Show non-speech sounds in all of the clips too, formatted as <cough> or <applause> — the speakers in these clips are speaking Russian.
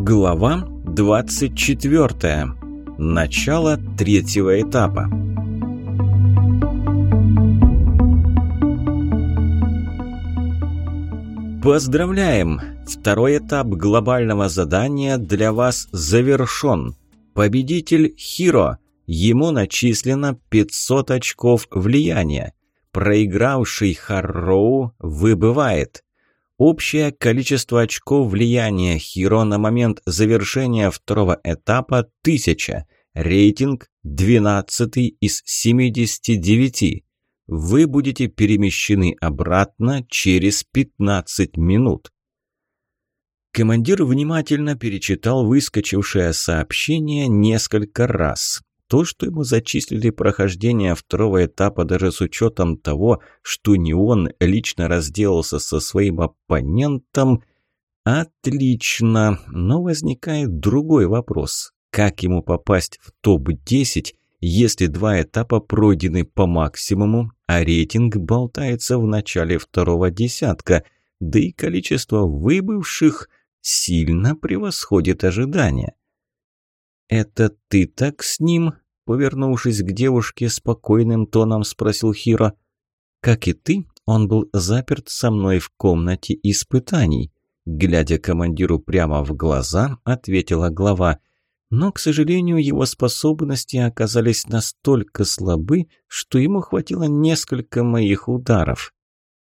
Глава 24. Начало третьего этапа. Поздравляем! Второй этап глобального задания для вас завершен. Победитель Хиро. Ему начислено 500 очков влияния. Проигравший Харроу выбывает. Общее количество очков влияния Хиро на момент завершения второго этапа – 1000. Рейтинг – 12 из 79. Вы будете перемещены обратно через 15 минут. Командир внимательно перечитал выскочившее сообщение несколько раз. То, что ему зачислили прохождение второго этапа даже с учетом того, что не он лично разделался со своим оппонентом, отлично. Но возникает другой вопрос. Как ему попасть в топ-10, если два этапа пройдены по максимуму, а рейтинг болтается в начале второго десятка, да и количество выбывших сильно превосходит ожидания? «Это ты так с ним?» Повернувшись к девушке, спокойным тоном спросил Хиро. «Как и ты, он был заперт со мной в комнате испытаний». Глядя командиру прямо в глаза, ответила глава. Но, к сожалению, его способности оказались настолько слабы, что ему хватило несколько моих ударов.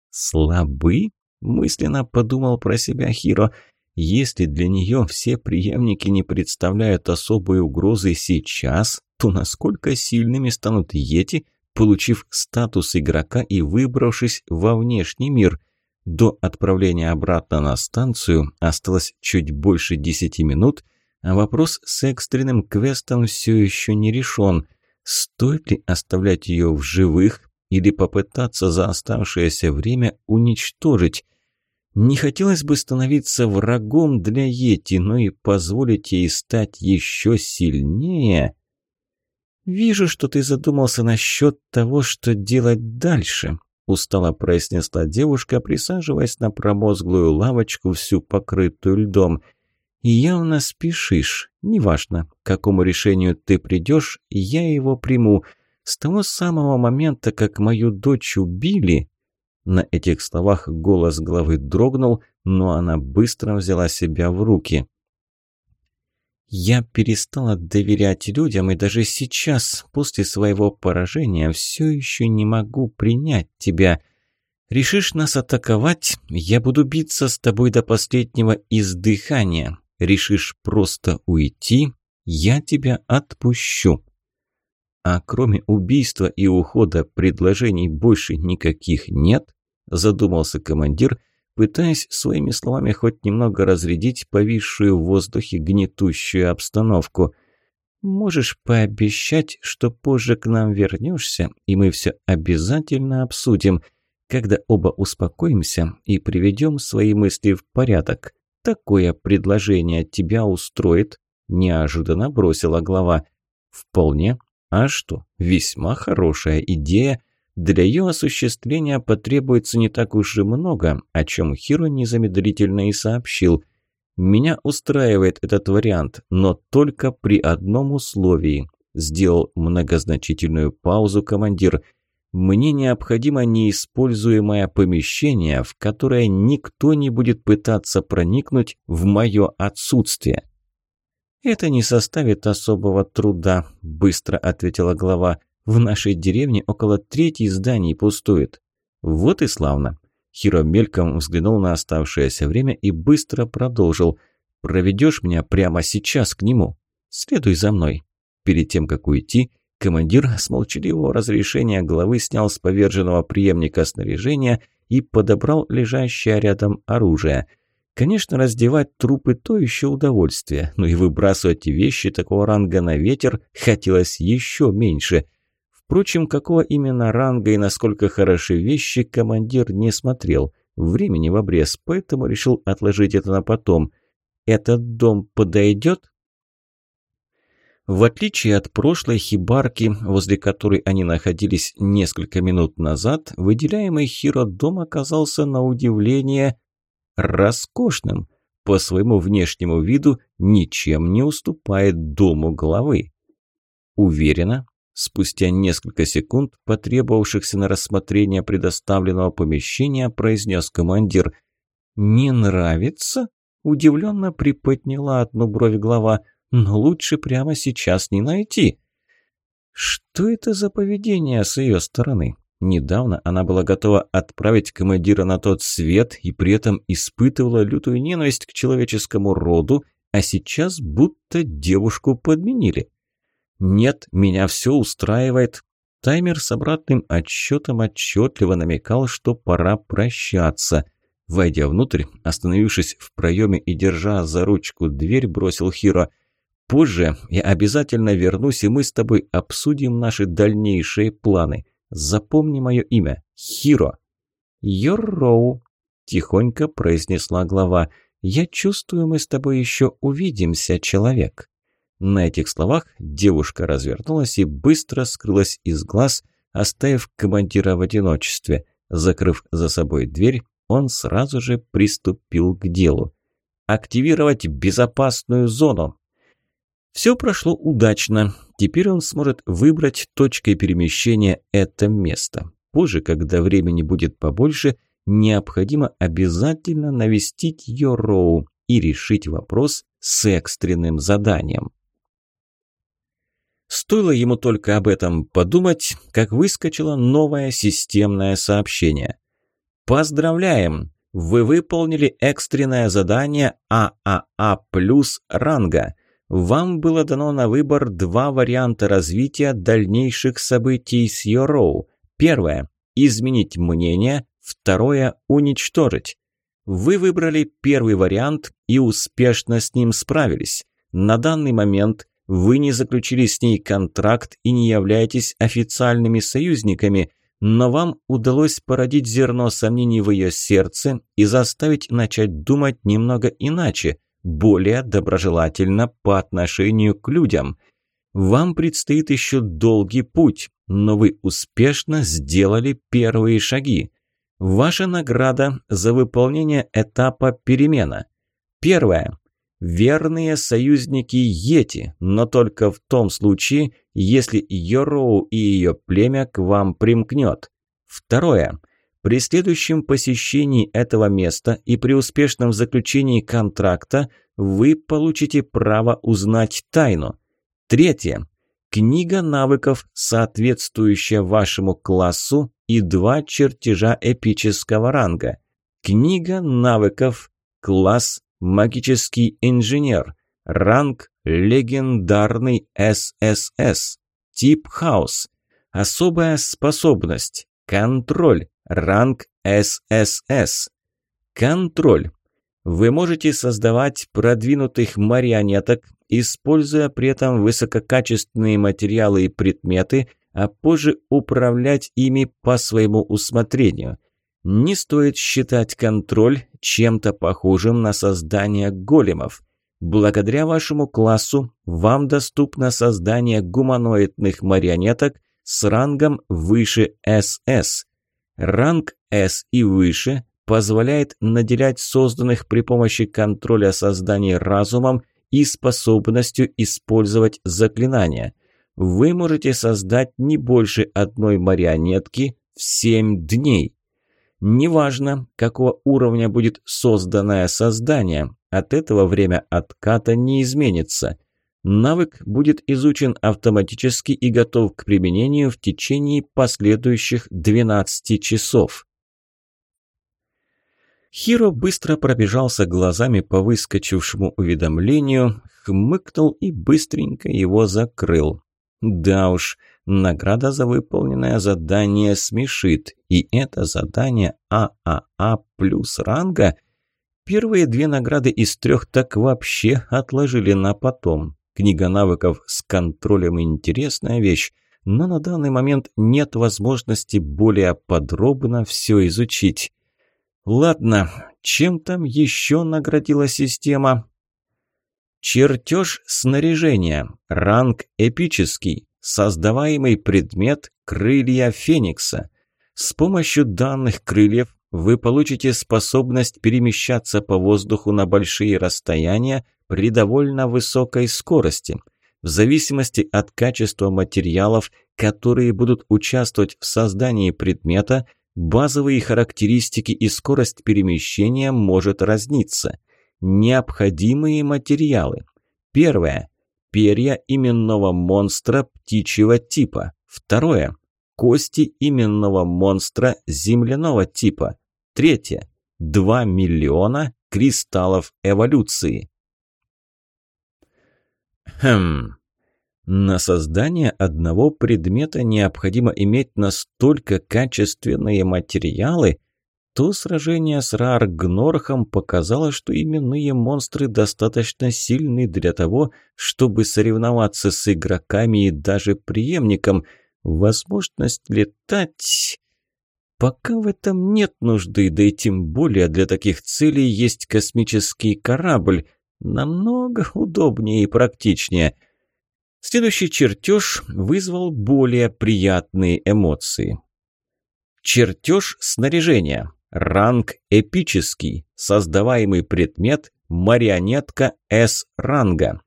«Слабы?» – мысленно подумал про себя Хиро. Если для нее все преемники не представляют особой угрозы сейчас, то насколько сильными станут Йети, получив статус игрока и выбравшись во внешний мир? До отправления обратно на станцию осталось чуть больше десяти минут, а вопрос с экстренным квестом все еще не решен. Стоит ли оставлять ее в живых или попытаться за оставшееся время уничтожить? Не хотелось бы становиться врагом для Йети, но и позволить ей стать еще сильнее. «Вижу, что ты задумался насчет того, что делать дальше», – устало произнесла девушка, присаживаясь на промозглую лавочку, всю покрытую льдом. «И явно спешишь. Неважно, к какому решению ты придешь, я его приму. С того самого момента, как мою дочь убили, на этих словах голос главы дрогнул, но она быстро взяла себя в руки. «Я перестала доверять людям, и даже сейчас, после своего поражения, все еще не могу принять тебя. Решишь нас атаковать, я буду биться с тобой до последнего издыхания. Решишь просто уйти, я тебя отпущу». А кроме убийства и ухода предложений больше никаких нет? Задумался командир, пытаясь своими словами хоть немного разрядить повисшую в воздухе гнетущую обстановку. «Можешь пообещать, что позже к нам вернешься, и мы все обязательно обсудим, когда оба успокоимся и приведем свои мысли в порядок. Такое предложение тебя устроит?» – неожиданно бросила глава. «Вполне. А что, весьма хорошая идея – для ее осуществления потребуется не так уж и много, о чем Хиро незамедлительно и сообщил. «Меня устраивает этот вариант, но только при одном условии», – сделал многозначительную паузу командир. «Мне необходимо неиспользуемое помещение, в которое никто не будет пытаться проникнуть в мое отсутствие». «Это не составит особого труда», – быстро ответила глава. В нашей деревне около трети зданий пустует. Вот и славно. Хиро мельком взглянул на оставшееся время и быстро продолжил. «Проведешь меня прямо сейчас к нему? Следуй за мной». Перед тем, как уйти, командир <laughs> с молчаливого разрешения главы снял с поверженного преемника снаряжения и подобрал лежащее рядом оружие. Конечно, раздевать трупы – то еще удовольствие, но и выбрасывать вещи такого ранга на ветер хотелось еще меньше – Впрочем, какого именно ранга и насколько хороши вещи, командир не смотрел. Времени в обрез, поэтому решил отложить это на потом. «Этот дом подойдет?» В отличие от прошлой хибарки, возле которой они находились несколько минут назад, выделяемый Хиро дом оказался на удивление роскошным. по своему внешнему виду ничем не уступает дому главы. Уверена, спустя несколько секунд, потребовавшихся на рассмотрение предоставленного помещения, произнес командир. «Не нравится?» – удивленно приподняла одну бровь глава. «Но лучше прямо сейчас не найти». Что это за поведение с ее стороны? Недавно она была готова отправить командира на тот свет и при этом испытывала лютую ненависть к человеческому роду, а сейчас будто девушку подменили. «Нет, меня все устраивает». Таймер с обратным отсчетом отчетливо намекал, что пора прощаться. Войдя внутрь, остановившись в проеме и держа за ручку дверь, бросил Хиро – Позже я обязательно вернусь, и мы с тобой обсудим наши дальнейшие планы. Запомни мое имя. Хиро». «Йорроу», – тихонько произнесла глава. «Я чувствую, мы с тобой еще увидимся, человек». На этих словах девушка развернулась и быстро скрылась из глаз, оставив командира в одиночестве. Закрыв за собой дверь, он сразу же приступил к делу. «Активировать безопасную зону!» Все прошло удачно. Теперь он сможет выбрать точкой перемещения это место. Позже, когда времени будет побольше, необходимо обязательно навестить Йороу и решить вопрос с экстренным заданием. Стоило ему только об этом подумать, как выскочило новое системное сообщение. «Поздравляем! Вы выполнили экстренное задание ААА плюс ранга. Вам было дано на выбор два варианта развития дальнейших событий с Йороу. Первое – изменить мнение, второе – уничтожить. Вы выбрали первый вариант и успешно с ним справились. На данный момент вы не заключили с ней контракт и не являетесь официальными союзниками, но вам удалось породить зерно сомнений в ее сердце и заставить начать думать немного иначе – более доброжелательно по отношению к людям. Вам предстоит еще долгий путь, но вы успешно сделали первые шаги. Ваша награда за выполнение этапа перемена. Первое. Верные союзники Йети, но только в том случае, если Йороу и ее племя к вам примкнет. Второе. При следующем посещении этого места и при успешном заключении контракта вы получите право узнать тайну. Третье. Книга навыков, соответствующая вашему классу, и два чертежа эпического ранга. Книга навыков, класс магический инженер, ранг легендарный ССС, тип хаос, особая способность, контроль, Ранг ССС. Контроль. Вы можете создавать продвинутых марионеток, используя при этом высококачественные материалы и предметы, а позже управлять ими по своему усмотрению. Не стоит считать контроль чем-то похожим на создание големов. Благодаря вашему классу вам доступно создание гуманоидных марионеток с рангом выше СС. Ранг S и выше позволяет наделять созданных при помощи контроля созданий разумом и способностью использовать заклинания. Вы можете создать не больше одной марионетки в 7 дней. Неважно, какого уровня будет созданное создание, от этого время отката не изменится. Навык будет изучен автоматически и готов к применению в течение последующих 12 часов. Хиро быстро пробежался глазами по выскочившему уведомлению, хмыкнул и быстренько его закрыл. Да уж, награда за выполненное задание смешит, и это задание ААА плюс ранга Первые две награды из трех так вообще отложили на потом. Книга навыков с контролем интересная вещь, но на данный момент нет возможности более подробно все изучить. Ладно, чем там еще наградила система? Чертеж снаряжения. Ранг эпический. Создаваемый предмет крылья Феникса. С помощью данных крыльев вы получите способность перемещаться по воздуху на большие расстояния при довольно высокой скорости. В зависимости от качества материалов, которые будут участвовать в создании предмета, базовые характеристики и скорость перемещения может разниться. Необходимые материалы. Первое. Перья именного монстра птичьего типа. Второе. Кости именного монстра земляного типа. Третье. 2 миллиона кристаллов эволюции. Хм. На создание одного предмета необходимо иметь настолько качественные материалы, то сражение с Рааргнорхом показало, что именные монстры достаточно сильны для того, чтобы соревноваться с игроками и даже преемником. Возможность летать... Пока в этом нет нужды, да и тем более для таких целей есть космический корабль. Намного удобнее и практичнее. Следующий чертеж вызвал более приятные эмоции. Чертеж снаряжения. Ранг эпический. Создаваемый предмет – марионетка S-ранга.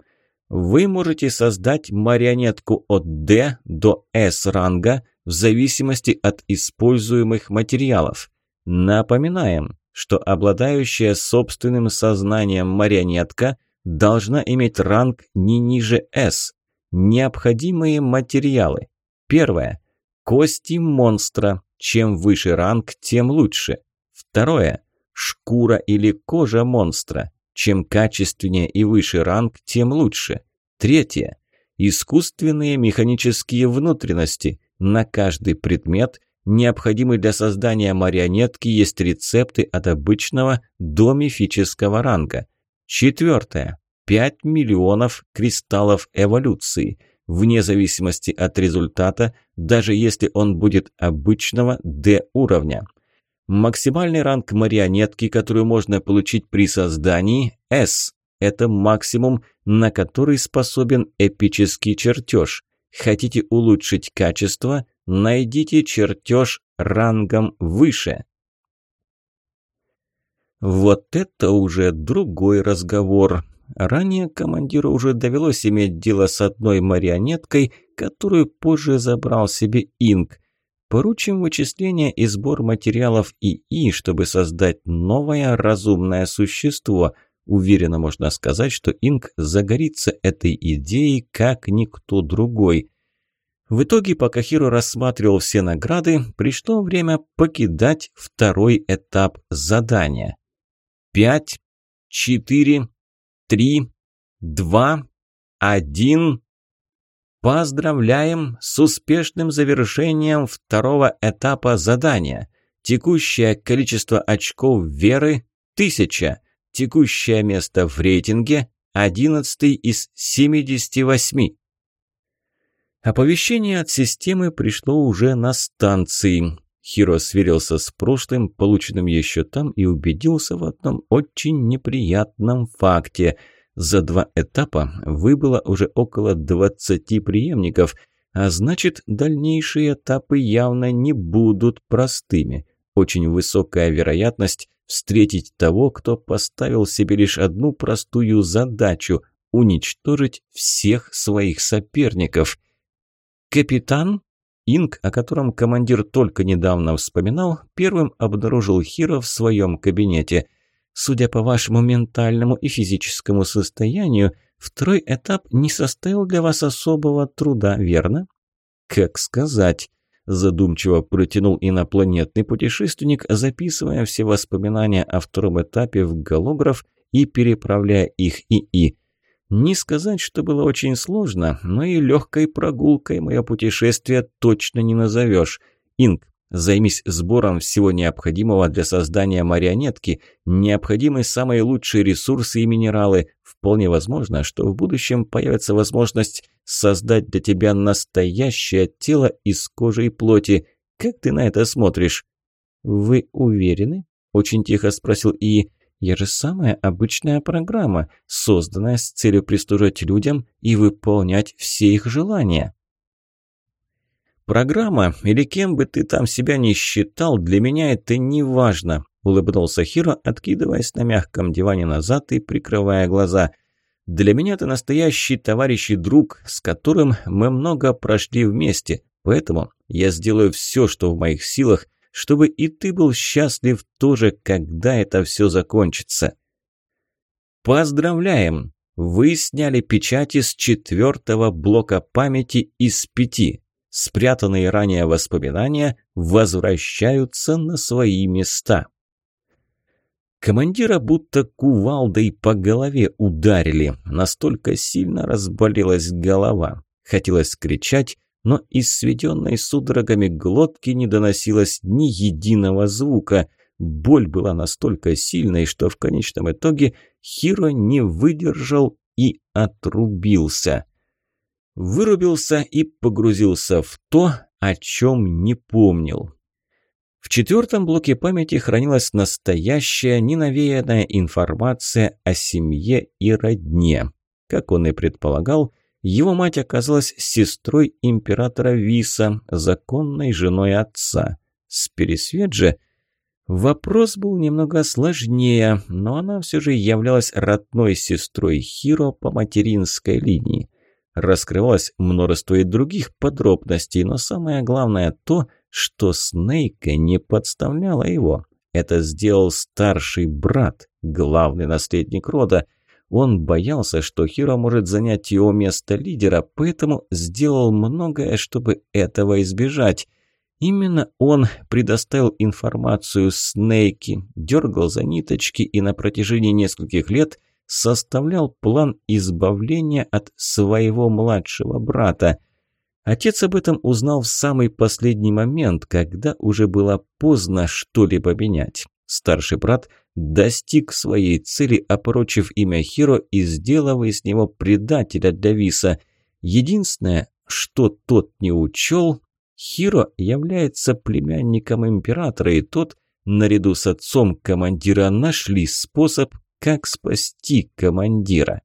Вы можете создать марионетку от D до S-ранга – в зависимости от используемых материалов. Напоминаем, что обладающая собственным сознанием марионетка должна иметь ранг не ниже S. Необходимые материалы. Первое. Кости монстра. Чем выше ранг, тем лучше. Второе. Шкура или кожа монстра. Чем качественнее и выше ранг, тем лучше. Третье. Искусственные механические внутренности. На каждый предмет, необходимый для создания марионетки, есть рецепты от обычного до мифического ранга. Четвертое. 5 миллионов кристаллов эволюции. Вне зависимости от результата, даже если он будет обычного D уровня. Максимальный ранг марионетки, которую можно получить при создании – S. Это максимум, на который способен эпический чертеж. Хотите улучшить качество? Найдите чертеж рангом выше. Вот это уже другой разговор. Ранее командиру уже довелось иметь дело с одной марионеткой, которую позже забрал себе Инк. Поручим вычисление и сбор материалов ИИ, чтобы создать новое разумное существо – Уверенно можно сказать, что Инк загорится этой идеей, как никто другой. В итоге, пока Хиро рассматривал все награды, пришло время покидать второй этап задания. Пять, четыре, три, два, один. Поздравляем с успешным завершением второго этапа задания. Текущее количество очков веры – тысяча. Текущее место в рейтинге – 11 из 78. Оповещение от системы пришло уже на станции. Хиро сверился с прошлым, полученным еще там, и убедился в одном очень неприятном факте. За два этапа выбыло уже около 20 преемников, а значит, дальнейшие этапы явно не будут простыми. Очень высокая вероятность встретить того, кто поставил себе лишь одну простую задачу – уничтожить всех своих соперников. Капитан Инг, о котором командир только недавно вспоминал, первым обнаружил Хиро в своем кабинете. Судя по вашему ментальному и физическому состоянию, второй этап не составил для вас особого труда, верно? Как сказать? задумчиво протянул инопланетный путешественник, записывая все воспоминания о втором этапе в голограф и переправляя их ИИ. Не сказать, что было очень сложно, но и легкой прогулкой мое путешествие точно не назовешь. Инг, Займись сбором всего необходимого для создания марионетки, необходимы самые лучшие ресурсы и минералы. Вполне возможно, что в будущем появится возможность создать для тебя настоящее тело из кожи и плоти. Как ты на это смотришь? Вы уверены? Очень тихо спросил И. Я же самая обычная программа, созданная с целью прислужить людям и выполнять все их желания. «Программа, или кем бы ты там себя не считал, для меня это не важно», – улыбнулся Хиро, откидываясь на мягком диване назад и прикрывая глаза. «Для меня ты настоящий товарищ и друг, с которым мы много прошли вместе, поэтому я сделаю все, что в моих силах, чтобы и ты был счастлив тоже, когда это все закончится». «Поздравляем! Вы сняли печати с четвертого блока памяти из пяти спрятанные ранее воспоминания возвращаются на свои места. Командира будто кувалдой по голове ударили, настолько сильно разболелась голова. Хотелось кричать, но из сведенной судорогами глотки не доносилось ни единого звука. Боль была настолько сильной, что в конечном итоге Хиро не выдержал и отрубился вырубился и погрузился в то, о чем не помнил. В четвертом блоке памяти хранилась настоящая, ненавеянная информация о семье и родне. Как он и предполагал, его мать оказалась сестрой императора Виса, законной женой отца. С Пересвет же вопрос был немного сложнее, но она все же являлась родной сестрой Хиро по материнской линии. Раскрывалось множество и других подробностей, но самое главное то, что Снейка не подставляла его. Это сделал старший брат, главный наследник рода. Он боялся, что Хиро может занять его место лидера, поэтому сделал многое, чтобы этого избежать. Именно он предоставил информацию Снейке, дергал за ниточки и на протяжении нескольких лет составлял план избавления от своего младшего брата. Отец об этом узнал в самый последний момент, когда уже было поздно что-либо менять. Старший брат достиг своей цели, опорочив имя Хиро и сделав из него предателя для Виса. Единственное, что тот не учел, Хиро является племянником императора, и тот, наряду с отцом командира, нашли способ как спасти командира?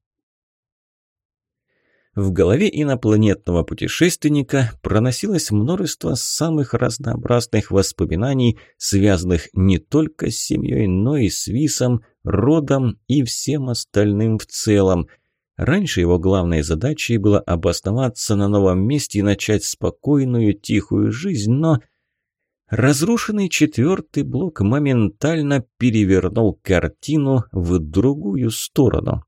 В голове инопланетного путешественника проносилось множество самых разнообразных воспоминаний, связанных не только с семьей, но и с Висом, родом и всем остальным в целом. Раньше его главной задачей было обосноваться на новом месте и начать спокойную, тихую жизнь, но Разрушенный четвертый блок моментально перевернул картину в другую сторону.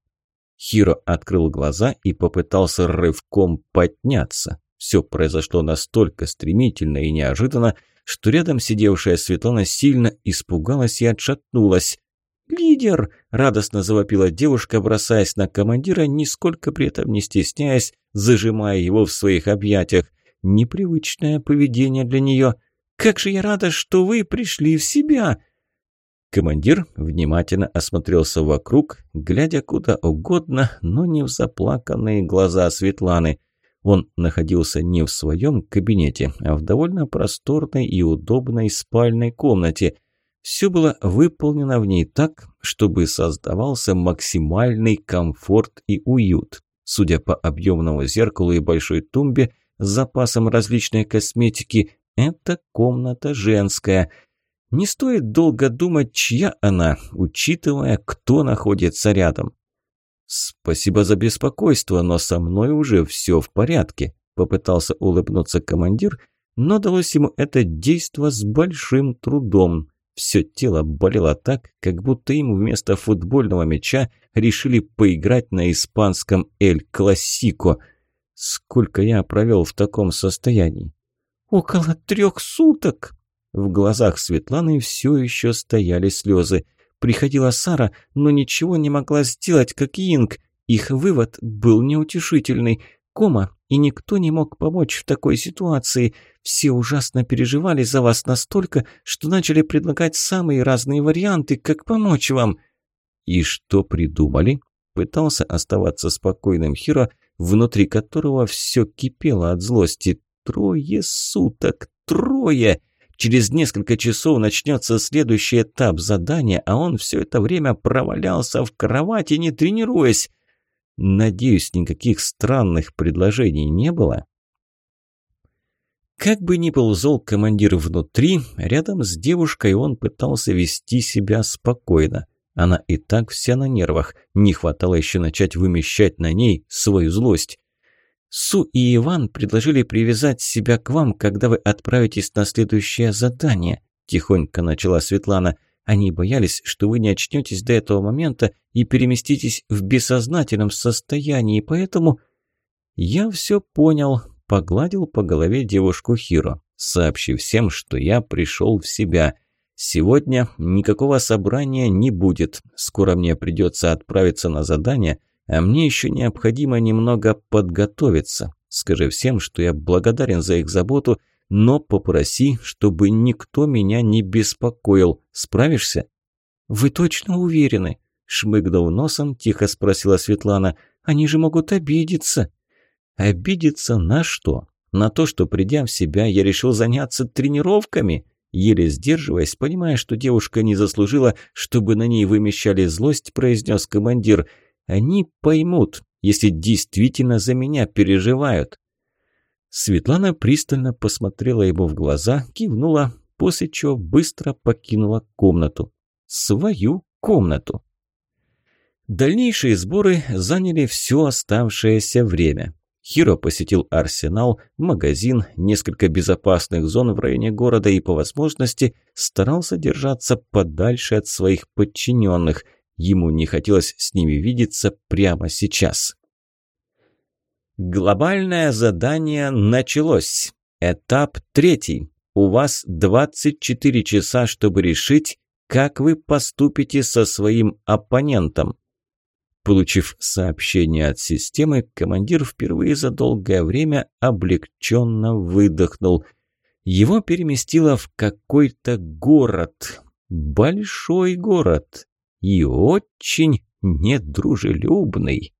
Хиро открыл глаза и попытался рывком подняться. Все произошло настолько стремительно и неожиданно, что рядом сидевшая Светлана сильно испугалась и отшатнулась. «Лидер!» – радостно завопила девушка, бросаясь на командира, нисколько при этом не стесняясь, зажимая его в своих объятиях. Непривычное поведение для нее – как же я рада, что вы пришли в себя!» Командир внимательно осмотрелся вокруг, глядя куда угодно, но не в заплаканные глаза Светланы. Он находился не в своем кабинете, а в довольно просторной и удобной спальной комнате. Все было выполнено в ней так, чтобы создавался максимальный комфорт и уют. Судя по объемному зеркалу и большой тумбе с запасом различной косметики, это комната женская. Не стоит долго думать, чья она, учитывая, кто находится рядом. «Спасибо за беспокойство, но со мной уже все в порядке», – попытался улыбнуться командир, но далось ему это действо с большим трудом. Все тело болело так, как будто им вместо футбольного мяча решили поиграть на испанском «Эль Классико». Сколько я провел в таком состоянии? «Около трех суток!» В глазах Светланы все еще стояли слезы. Приходила Сара, но ничего не могла сделать, как Инг. Их вывод был неутешительный. Кома, и никто не мог помочь в такой ситуации. Все ужасно переживали за вас настолько, что начали предлагать самые разные варианты, как помочь вам. «И что придумали?» Пытался оставаться спокойным Хиро, внутри которого все кипело от злости. Трое суток! Трое! Через несколько часов начнется следующий этап задания, а он все это время провалялся в кровати, не тренируясь. Надеюсь, никаких странных предложений не было? Как бы ни был зол командир внутри, рядом с девушкой он пытался вести себя спокойно. Она и так вся на нервах, не хватало еще начать вымещать на ней свою злость. Су и Иван предложили привязать себя к вам, когда вы отправитесь на следующее задание», – тихонько начала Светлана. «Они боялись, что вы не очнетесь до этого момента и переместитесь в бессознательном состоянии, поэтому...» «Я все понял», – погладил по голове девушку Хиро, сообщив всем, что я пришел в себя. «Сегодня никакого собрания не будет. Скоро мне придется отправиться на задание, а мне еще необходимо немного подготовиться. Скажи всем, что я благодарен за их заботу, но попроси, чтобы никто меня не беспокоил. Справишься?» «Вы точно уверены?» Шмыгнув носом, тихо спросила Светлана. «Они же могут обидеться». «Обидеться на что? На то, что, придя в себя, я решил заняться тренировками?» Еле сдерживаясь, понимая, что девушка не заслужила, чтобы на ней вымещали злость, произнес командир – они поймут, если действительно за меня переживают. Светлана пристально посмотрела ему в глаза, кивнула, после чего быстро покинула комнату. Свою комнату. Дальнейшие сборы заняли все оставшееся время. Хиро посетил арсенал, магазин, несколько безопасных зон в районе города и, по возможности, старался держаться подальше от своих подчиненных – Ему не хотелось с ними видеться прямо сейчас. Глобальное задание началось. Этап третий. У вас 24 часа, чтобы решить, как вы поступите со своим оппонентом. Получив сообщение от системы, командир впервые за долгое время облегченно выдохнул. Его переместило в какой-то город. Большой город и очень недружелюбный.